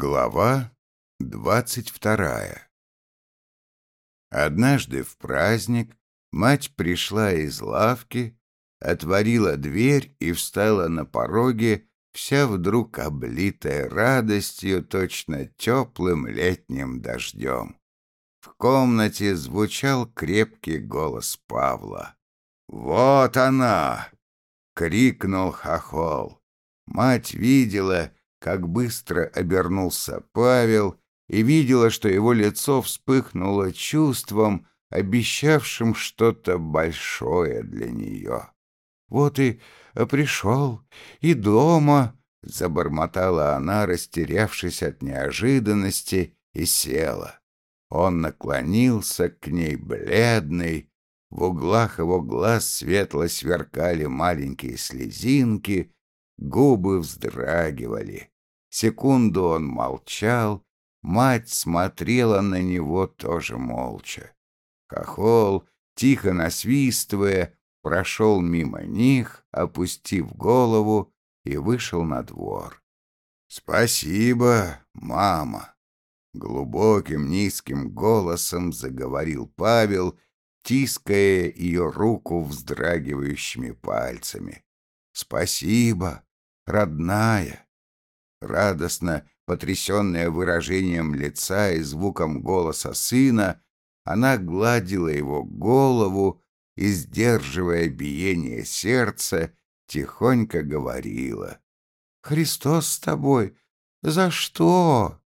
Глава двадцать вторая Однажды в праздник мать пришла из лавки, отворила дверь и встала на пороге, вся вдруг облитая радостью, точно теплым летним дождем. В комнате звучал крепкий голос Павла. «Вот она!» — крикнул Хохол. Мать видела, как быстро обернулся Павел и видела, что его лицо вспыхнуло чувством, обещавшим что-то большое для нее. «Вот и пришел, и дома», — забормотала она, растерявшись от неожиданности, и села. Он наклонился к ней бледный, в углах его глаз светло сверкали маленькие слезинки, губы вздрагивали. Секунду он молчал, мать смотрела на него тоже молча. Хохол, тихо насвистывая, прошел мимо них, опустив голову, и вышел на двор. «Спасибо, мама!» Глубоким низким голосом заговорил Павел, тиская ее руку вздрагивающими пальцами. «Спасибо, родная!» Радостно, потрясенная выражением лица и звуком голоса сына, она гладила его голову и, сдерживая биение сердца, тихонько говорила. «Христос с тобой! За что?»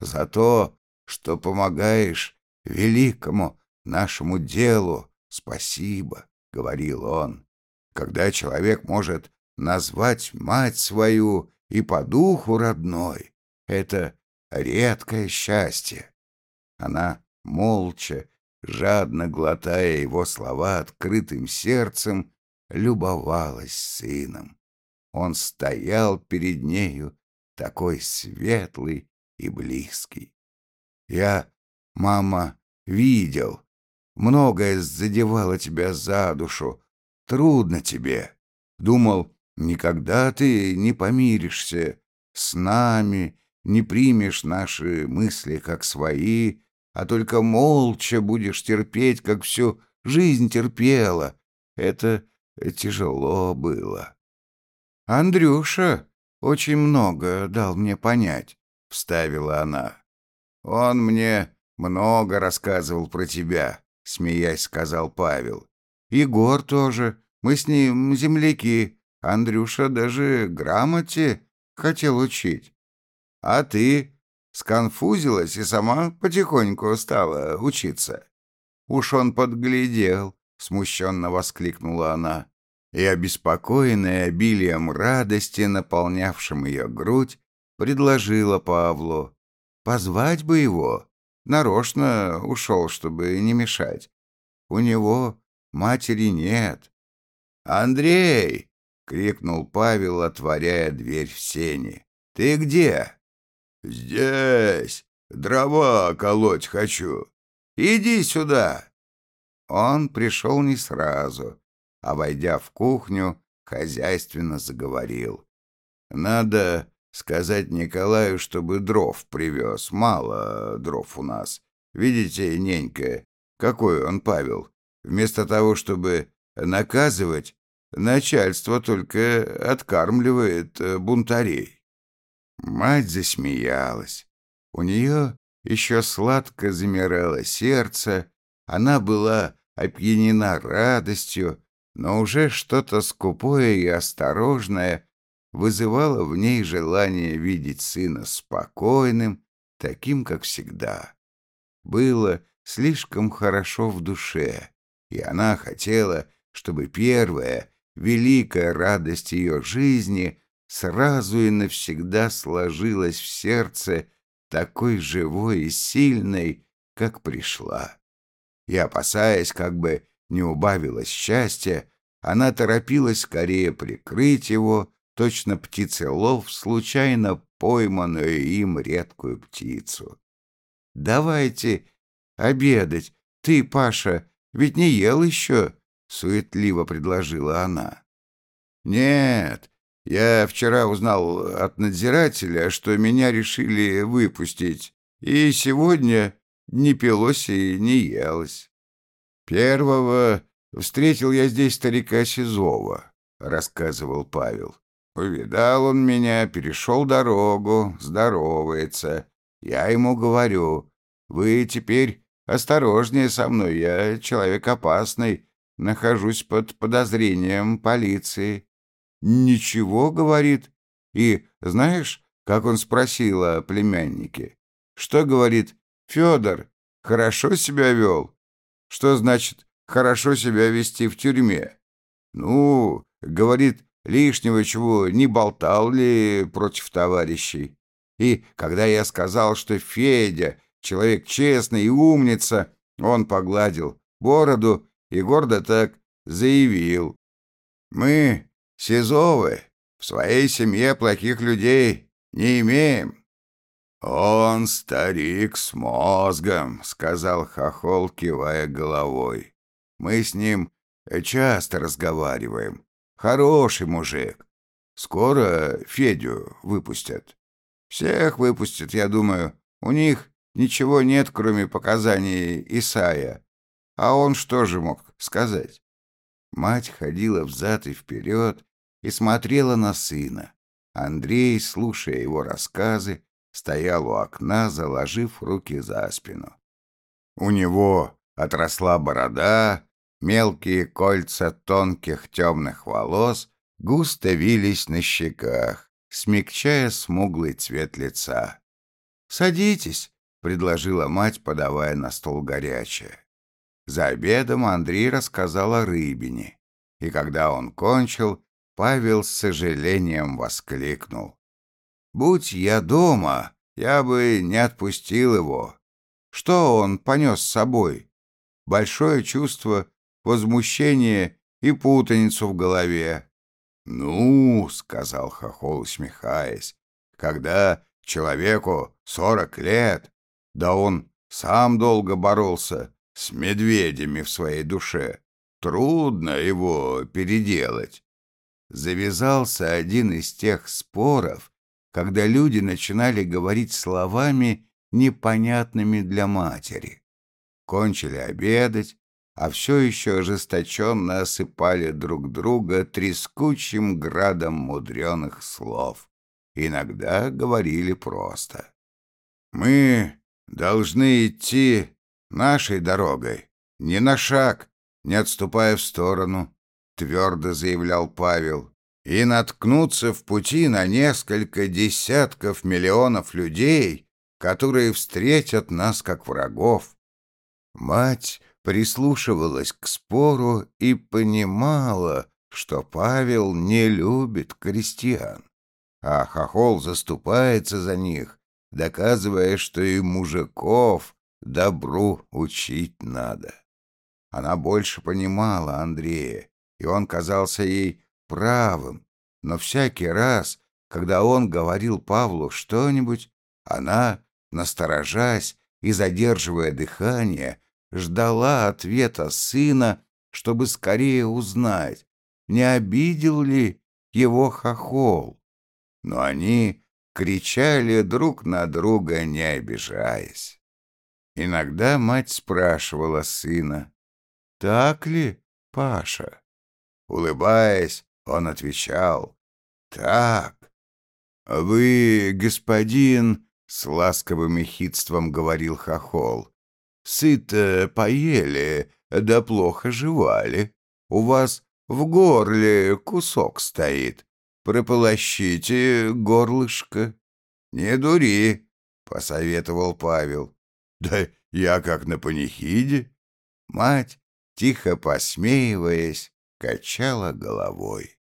«За то, что помогаешь великому нашему делу. Спасибо», — говорил он. «Когда человек может назвать мать свою и по духу родной. Это редкое счастье. Она молча, жадно глотая его слова открытым сердцем, любовалась сыном. Он стоял перед нею, такой светлый и близкий. Я, мама, видел. Многое задевало тебя за душу. Трудно тебе. Думал, Никогда ты не помиришься с нами, не примешь наши мысли как свои, а только молча будешь терпеть, как всю жизнь терпела. Это тяжело было. Андрюша очень много дал мне понять, — вставила она. Он мне много рассказывал про тебя, — смеясь сказал Павел. Егор тоже. Мы с ним земляки. Андрюша даже грамоте хотел учить. А ты сконфузилась и сама потихоньку стала учиться. Уж он подглядел, смущенно воскликнула она, и, обеспокоенная обилием радости, наполнявшим ее грудь, предложила Павлу. Позвать бы его. Нарочно ушел, чтобы не мешать. У него матери нет. «Андрей!» — крикнул Павел, отворяя дверь в сени. «Ты где?» «Здесь. Дрова колоть хочу. Иди сюда». Он пришел не сразу, а, войдя в кухню, хозяйственно заговорил. «Надо сказать Николаю, чтобы дров привез. Мало дров у нас. Видите, ненька, какой он, Павел. Вместо того, чтобы наказывать, Начальство только откармливает э, бунтарей. Мать засмеялась. У нее еще сладко замирало сердце, она была опьянена радостью, но уже что-то скупое и осторожное вызывало в ней желание видеть сына спокойным, таким, как всегда. Было слишком хорошо в душе, и она хотела, чтобы первое великая радость ее жизни сразу и навсегда сложилась в сердце такой живой и сильной, как пришла. И, опасаясь, как бы не убавилось счастья, она торопилась скорее прикрыть его, точно птицелов, случайно пойманную им редкую птицу. «Давайте обедать. Ты, Паша, ведь не ел еще?» — суетливо предложила она. «Нет, Я вчера узнал от надзирателя, что меня решили выпустить, и сегодня не пилось и не елось. Первого встретил я здесь старика Сизова, рассказывал Павел. Увидал он меня, перешел дорогу, здоровается. Я ему говорю, вы теперь осторожнее со мной, я человек опасный, нахожусь под подозрением полиции. «Ничего», — говорит. И знаешь, как он спросил о племяннике? Что, говорит, Федор, хорошо себя вел? Что значит «хорошо себя вести в тюрьме»? Ну, говорит, лишнего чего не болтал ли против товарищей? И когда я сказал, что Федя человек честный и умница, он погладил бороду и гордо так заявил. Мы Сизовы в своей семье плохих людей не имеем. «Он старик с мозгом», — сказал Хохол, кивая головой. «Мы с ним часто разговариваем. Хороший мужик. Скоро Федю выпустят. Всех выпустят, я думаю. У них ничего нет, кроме показаний Исая. А он что же мог сказать?» Мать ходила взад и вперед и смотрела на сына. Андрей, слушая его рассказы, стоял у окна, заложив руки за спину. У него отросла борода, мелкие кольца тонких темных волос густо вились на щеках, смягчая смуглый цвет лица. «Садитесь», — предложила мать, подавая на стол горячее. За обедом Андрей рассказал о рыбине, и когда он кончил, Павел с сожалением воскликнул. «Будь я дома, я бы не отпустил его. Что он понес с собой? Большое чувство возмущения и путаницу в голове. «Ну, — сказал Хохол, усмехаясь, — когда человеку сорок лет, да он сам долго боролся с медведями в своей душе. Трудно его переделать. Завязался один из тех споров, когда люди начинали говорить словами, непонятными для матери. Кончили обедать, а все еще ожесточенно осыпали друг друга трескучим градом мудреных слов. Иногда говорили просто. «Мы должны идти Нашей дорогой, ни на шаг, не отступая в сторону, твердо заявлял Павел, и наткнуться в пути на несколько десятков миллионов людей, которые встретят нас как врагов. Мать прислушивалась к спору и понимала, что Павел не любит крестьян, а Хохол заступается за них, доказывая, что и мужиков Добру учить надо. Она больше понимала Андрея, и он казался ей правым, но всякий раз, когда он говорил Павлу что-нибудь, она, насторожась и задерживая дыхание, ждала ответа сына, чтобы скорее узнать, не обидел ли его хохол. Но они кричали друг на друга, не обижаясь. Иногда мать спрашивала сына, «Так ли, Паша?» Улыбаясь, он отвечал, «Так». «Вы, господин...» — с ласковым ехидством говорил Хохол. «Сыто поели, да плохо жевали. У вас в горле кусок стоит. Прополощите горлышко». «Не дури», — посоветовал Павел. Да я как на панихиде. Мать, тихо посмеиваясь, качала головой.